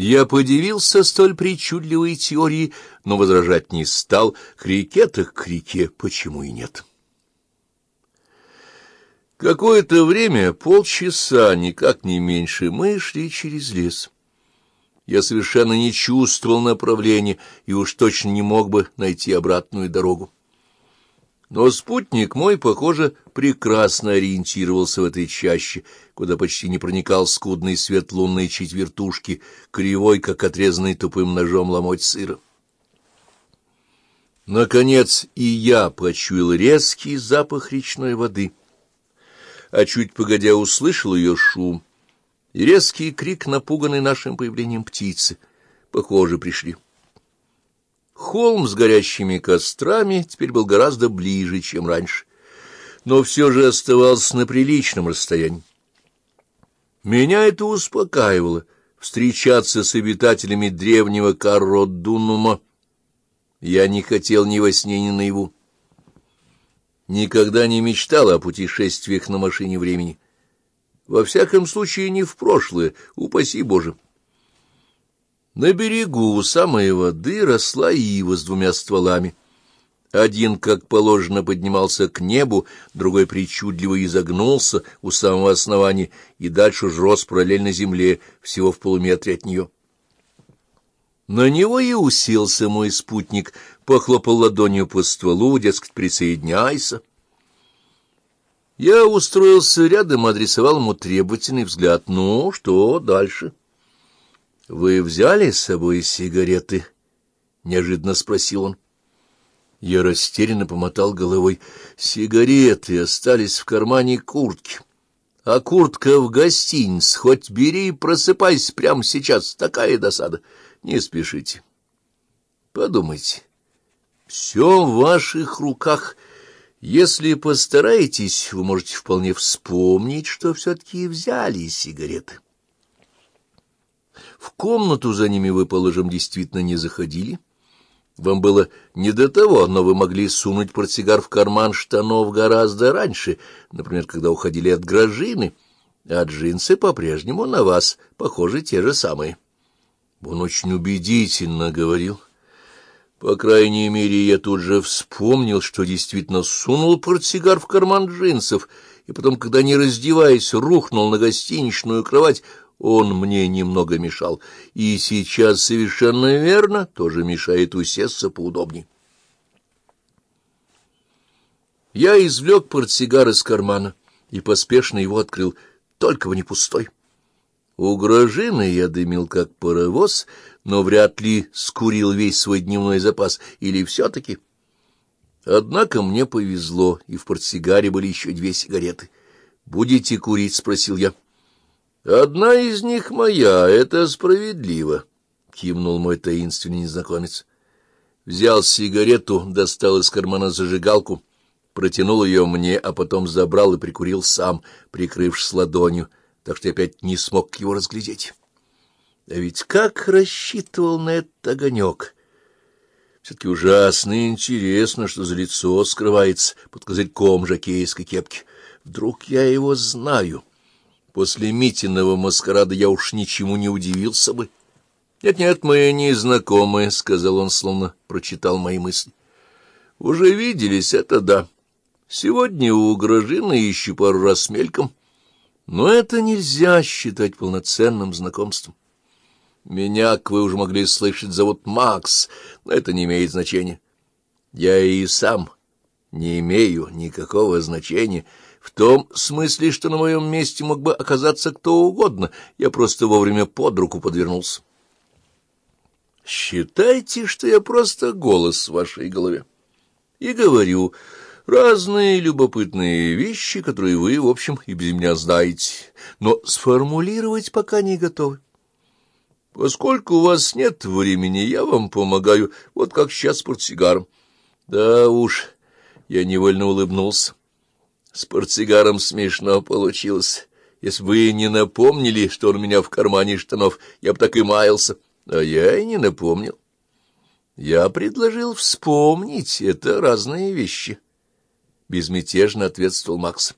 Я подивился столь причудливой теории, но возражать не стал. К реке так к реке, почему и нет? Какое-то время, полчаса, никак не меньше, мы шли через лес. Я совершенно не чувствовал направления и уж точно не мог бы найти обратную дорогу. Но спутник мой, похоже, прекрасно ориентировался в этой чаще, куда почти не проникал скудный свет лунной четвертушки, кривой, как отрезанный тупым ножом ломоть сыра. Наконец и я почуял резкий запах речной воды, а чуть погодя услышал ее шум и резкий крик, напуганный нашим появлением птицы. Похоже, пришли. Холм с горящими кострами теперь был гораздо ближе, чем раньше, но все же оставался на приличном расстоянии. Меня это успокаивало. Встречаться с обитателями древнего Карродунума я не хотел ни во сне, ни наяву. Никогда не мечтал о путешествиях на машине времени. Во всяком случае, не в прошлое, упаси Боже. На берегу у самой воды росла ива с двумя стволами. Один, как положено, поднимался к небу, другой причудливо изогнулся у самого основания и дальше уж рос параллельно земле, всего в полуметре от нее. На него и уселся мой спутник, похлопал ладонью по стволу, дескать, присоединяйся. Я устроился рядом, адресовал ему требовательный взгляд. Ну, что дальше? —— Вы взяли с собой сигареты? — неожиданно спросил он. Я растерянно помотал головой. Сигареты остались в кармане куртки. А куртка в гостинице. Хоть бери и просыпайся прямо сейчас. Такая досада. Не спешите. Подумайте. Все в ваших руках. Если постараетесь, вы можете вполне вспомнить, что все-таки взяли сигареты. В комнату за ними вы, положим, действительно не заходили. Вам было не до того, но вы могли сунуть портсигар в карман штанов гораздо раньше, например, когда уходили от гражины, а джинсы по-прежнему на вас, похожи, те же самые. Он очень убедительно говорил. По крайней мере, я тут же вспомнил, что действительно сунул портсигар в карман джинсов, и потом, когда, не раздеваясь, рухнул на гостиничную кровать, он мне немного мешал, и сейчас совершенно верно тоже мешает усесться поудобнее. Я извлек портсигар из кармана и поспешно его открыл, только бы не пустой. У Грожины я дымил как паровоз, но вряд ли скурил весь свой дневной запас, или все-таки... Однако мне повезло, и в портсигаре были еще две сигареты. «Будете курить?» — спросил я. Одна из них моя, это справедливо, — кивнул мой таинственный незнакомец. Взял сигарету, достал из кармана зажигалку, протянул ее мне, а потом забрал и прикурил сам, прикрывшись ладонью, так что я опять не смог его разглядеть. А ведь как рассчитывал на этот огонек! Все-таки ужасно интересно, что за лицо скрывается под козырьком жакейской кепки. Вдруг я его знаю. После Митиного маскарада я уж ничему не удивился бы. «Нет-нет, мы не знакомы», — сказал он, словно прочитал мои мысли. «Уже виделись, это да. Сегодня у Грожины еще пару раз мельком. Но это нельзя считать полноценным знакомством. Меня, как вы уже могли слышать, зовут Макс, но это не имеет значения. Я и сам не имею никакого значения». В том смысле, что на моем месте мог бы оказаться кто угодно, я просто вовремя под руку подвернулся. Считайте, что я просто голос в вашей голове. И говорю разные любопытные вещи, которые вы, в общем, и без меня знаете, но сформулировать пока не готовы. Поскольку у вас нет времени, я вам помогаю, вот как сейчас с портсигаром. Да уж, я невольно улыбнулся. С портсигаром смешно получилось. Если бы вы не напомнили, что он у меня в кармане штанов, я бы так и маялся. А я и не напомнил. Я предложил вспомнить. Это разные вещи. Безмятежно ответствовал Макс.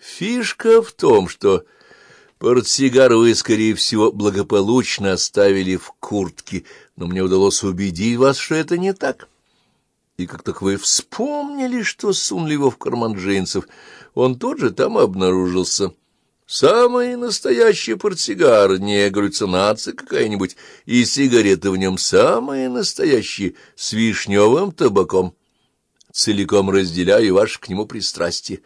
Фишка в том, что Портсигар вы, скорее всего, благополучно оставили в куртке, но мне удалось убедить вас, что это не так. И как только вы вспомнили, что сунули его в карман джинсов, он тот же там обнаружился. Самый настоящий портсигар, не галлюцинация какая-нибудь, и сигареты в нем самые настоящие, с вишневым табаком. Целиком разделяю ваше к нему пристрастие.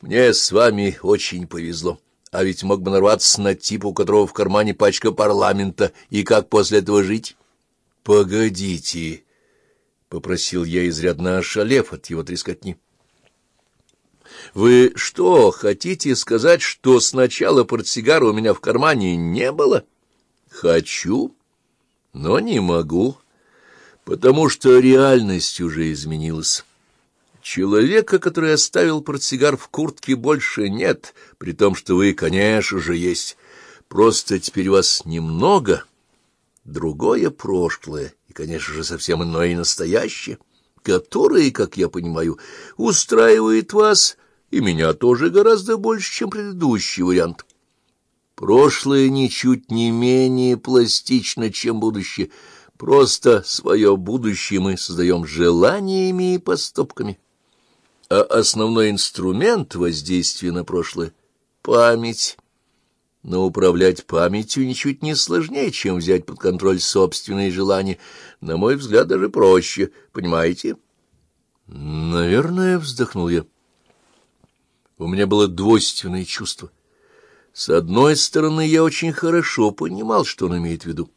Мне с вами очень повезло. А ведь мог бы нарваться на типа, у которого в кармане пачка парламента, и как после этого жить? — Погодите, — попросил я, изрядно ошалев от его трескотни. — Вы что, хотите сказать, что сначала портсигара у меня в кармане не было? — Хочу, но не могу, потому что реальность уже изменилась. Человека, который оставил портсигар в куртке, больше нет, при том, что вы, конечно же, есть. Просто теперь вас немного, другое прошлое, и, конечно же, совсем иное и настоящее, которое, как я понимаю, устраивает вас и меня тоже гораздо больше, чем предыдущий вариант. Прошлое ничуть не менее пластично, чем будущее. Просто свое будущее мы создаем желаниями и поступками а основной инструмент воздействия на прошлое — память. Но управлять памятью ничуть не сложнее, чем взять под контроль собственные желания. На мой взгляд, даже проще, понимаете? Наверное, вздохнул я. У меня было двойственное чувство. С одной стороны, я очень хорошо понимал, что он имеет в виду,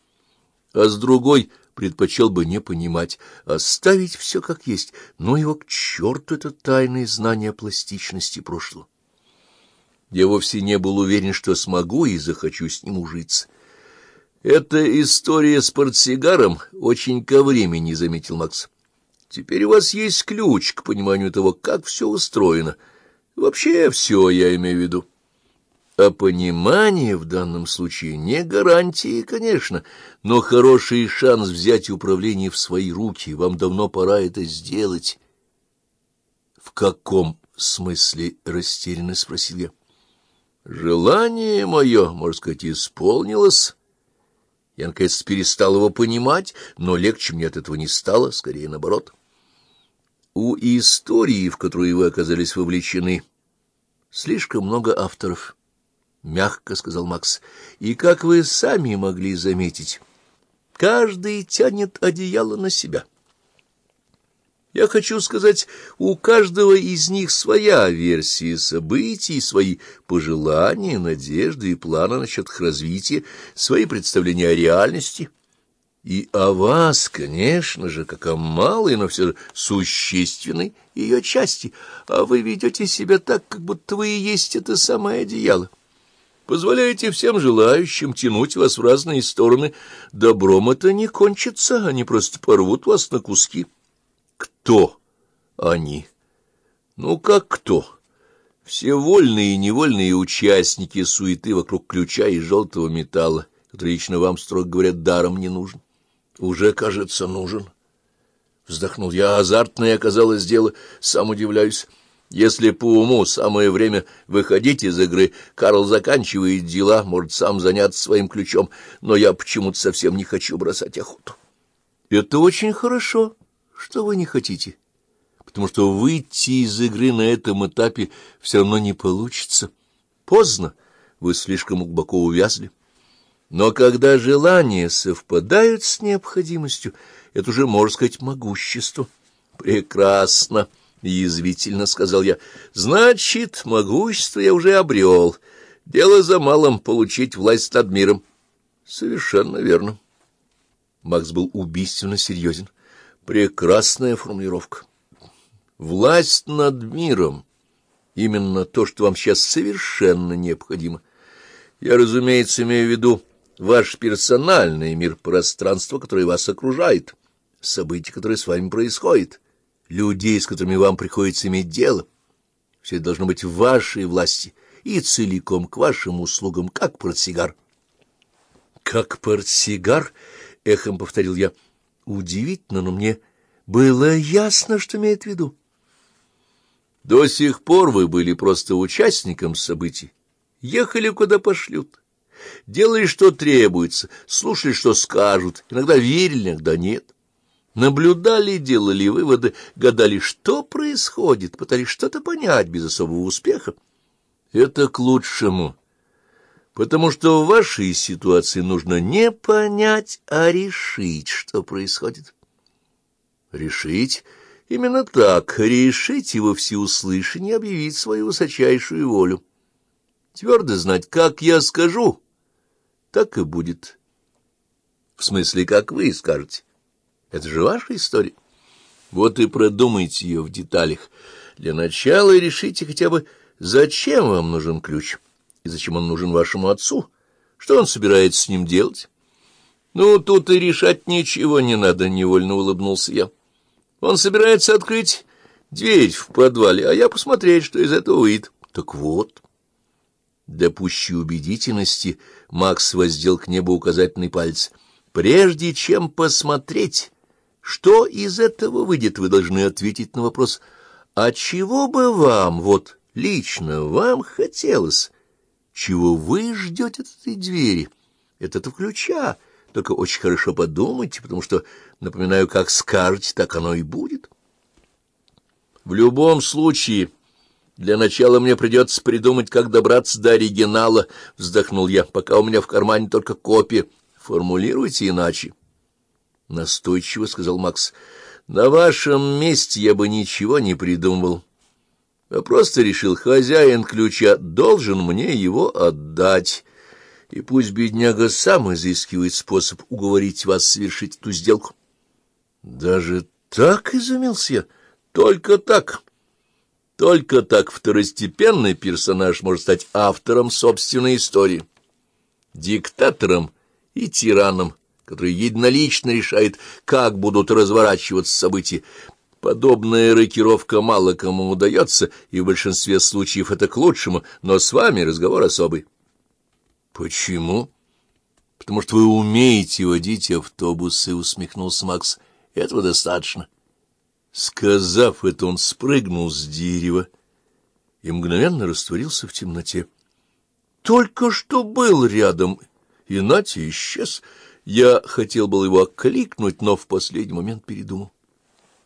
а с другой предпочел бы не понимать, оставить все как есть, но его к черту это тайное знание пластичности прошлого. Я вовсе не был уверен, что смогу и захочу с ним ужиться. Эта история с портсигаром очень ко времени, — заметил Макс. Теперь у вас есть ключ к пониманию того, как все устроено. Вообще все, я имею в виду. А понимание в данном случае не гарантии, конечно, но хороший шанс взять управление в свои руки. Вам давно пора это сделать. — В каком смысле? — растерянно спросил я. — Желание мое, можно сказать, исполнилось. Я, наконец, перестал его понимать, но легче мне от этого не стало, скорее наоборот. У истории, в которую вы оказались вовлечены, слишком много авторов. — мягко сказал Макс. — И, как вы сами могли заметить, каждый тянет одеяло на себя. Я хочу сказать, у каждого из них своя версия событий, свои пожелания, надежды и планы насчет их развития, свои представления о реальности. И о вас, конечно же, как о малой, но все же существенной ее части, а вы ведете себя так, как будто вы и есть это самое одеяло. Позволяете всем желающим тянуть вас в разные стороны. Добром это не кончится, они просто порвут вас на куски. Кто они? Ну, как кто? Все вольные и невольные участники суеты вокруг ключа из желтого металла, который лично вам, строго говорят, даром не нужен. Уже, кажется, нужен. Вздохнул я, азартное оказалось дело, сам удивляюсь. Если по уму самое время выходить из игры, Карл заканчивает дела, может сам заняться своим ключом, но я почему-то совсем не хочу бросать охоту. Это очень хорошо, что вы не хотите, потому что выйти из игры на этом этапе все равно не получится. Поздно, вы слишком глубоко увязли. Но когда желания совпадают с необходимостью, это уже, можно сказать, могущество. Прекрасно. — язвительно сказал я. — Значит, могущество я уже обрел. Дело за малым — получить власть над миром. — Совершенно верно. Макс был убийственно серьезен. Прекрасная формулировка. Власть над миром — именно то, что вам сейчас совершенно необходимо. Я, разумеется, имею в виду ваш персональный мир, пространство, которое вас окружает, события, которые с вами происходят людей, с которыми вам приходится иметь дело. Все это должно быть в вашей власти и целиком к вашим услугам, как портсигар. — Как портсигар? — эхом повторил я. Удивительно, но мне было ясно, что имеет в виду. До сих пор вы были просто участником событий, ехали, куда пошлют, делали, что требуется, слушали, что скажут, иногда верили, иногда нет. Наблюдали, делали выводы, гадали, что происходит, пытались что-то понять без особого успеха. Это к лучшему, потому что в вашей ситуации нужно не понять, а решить, что происходит. Решить именно так, решить его всеуслышание, объявить свою высочайшую волю. Твердо знать, как я скажу, так и будет. В смысле, как вы скажете. Это же ваша история. Вот и продумайте ее в деталях. Для начала решите хотя бы, зачем вам нужен ключ, и зачем он нужен вашему отцу, что он собирается с ним делать. Ну, тут и решать ничего не надо, — невольно улыбнулся я. Он собирается открыть дверь в подвале, а я посмотреть, что из этого выйдет. Так вот... Для пущей убедительности Макс воздел к небу указательный палец. «Прежде чем посмотреть, что из этого выйдет, вы должны ответить на вопрос, а чего бы вам, вот лично вам хотелось, чего вы ждете от этой двери, от этого ключа?» Только очень хорошо подумайте, потому что, напоминаю, как скажете, так оно и будет. В любом случае, для начала мне придется придумать, как добраться до оригинала, — вздохнул я, — пока у меня в кармане только копия. Формулируйте иначе. Настойчиво сказал Макс. На вашем месте я бы ничего не придумывал. Я просто решил, хозяин ключа должен мне его отдать и пусть бедняга сам изыскивает способ уговорить вас совершить эту сделку. Даже так изумился я? Только так. Только так второстепенный персонаж может стать автором собственной истории, диктатором и тираном, который единолично решает, как будут разворачиваться события. Подобная рокировка мало кому удается, и в большинстве случаев это к лучшему, но с вами разговор особый. «Почему?» «Потому что вы умеете водить автобусы», — усмехнулся Макс. «Этого достаточно». Сказав это, он спрыгнул с дерева и мгновенно растворился в темноте. Только что был рядом, и Натя исчез. Я хотел был его окликнуть, но в последний момент передумал.